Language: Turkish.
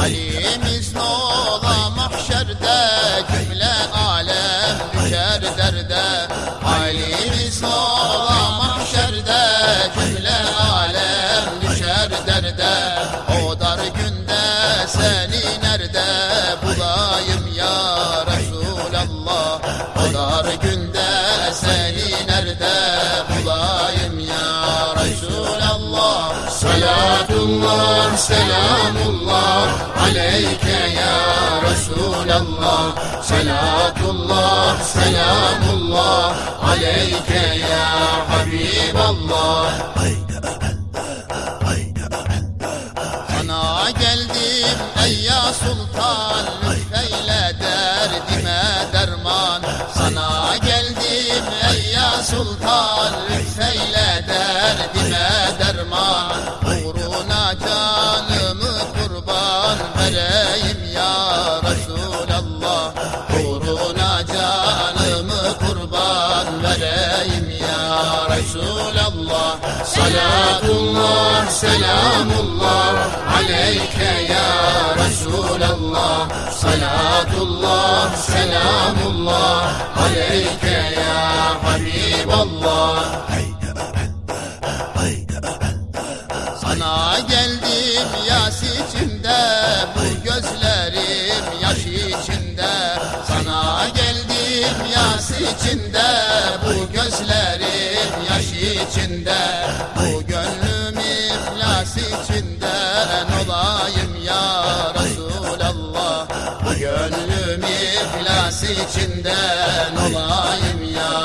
Halimiz ne ola mahşerde Cümle alem düşer derde. Halimiz ne ola mahşerde Cümle alem düşer derde. O dar günde seni nerede bulayım ya Resulallah? O dar günde seni nerede bulayım ya Resulallah? Salatullah, selamullah Salatullah, selamullah aleyke ya Habiballah. Sana geldim ey ya sultan Lütfeyle derdime derman. Sana geldim ey ya sultan Lütfeyle derdime kurban vereyim ya Resulallah. Salatullah, selamullah aleyke ya Resulallah. Salatullah, selamullah aleyke ya Habiballah. Sana geldim yas içinde Bu gözlerim yaş içinde Bu gönlüm iflas içinden olayım ya Resulallah. Bu gönlüm iflas içinden olayım ya